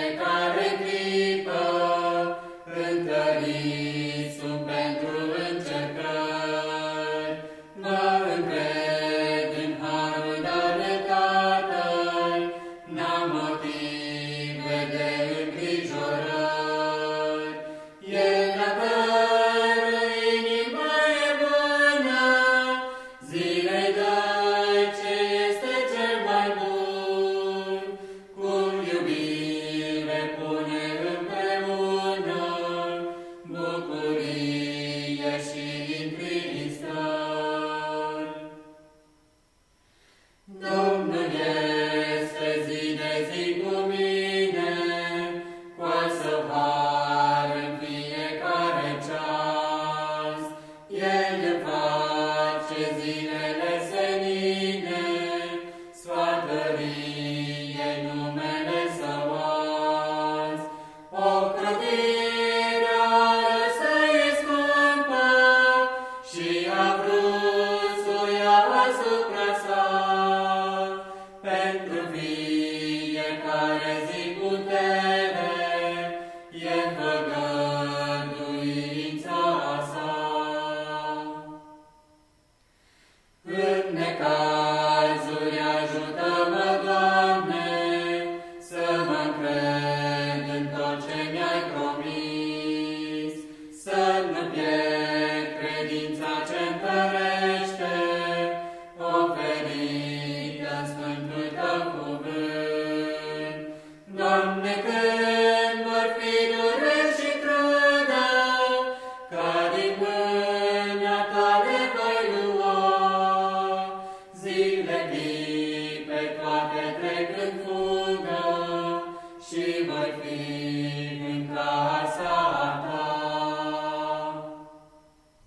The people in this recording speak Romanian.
Jai Kara. asupra sa, pentru fiecare zi.